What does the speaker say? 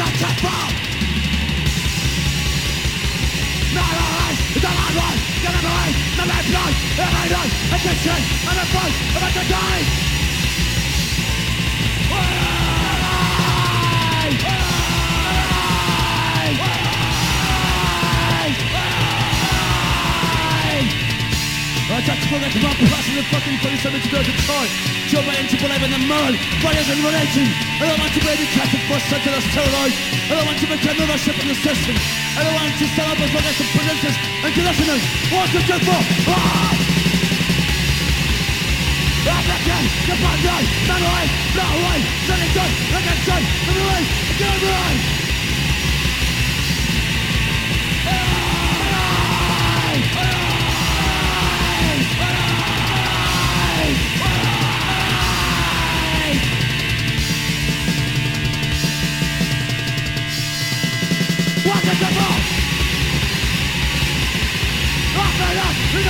untouchable Not a life, i'm not dead i'm about to die police and the girls at time. Joe my to believe in the mud, fires and religion. I don't want to be educated for such as terrorized. I don't want to become another ship in the system. I don't want to stand up as long as the producers and to listeners. What to do for? African, the bad guy, not away, not away, sunny good, like I said, from the way, get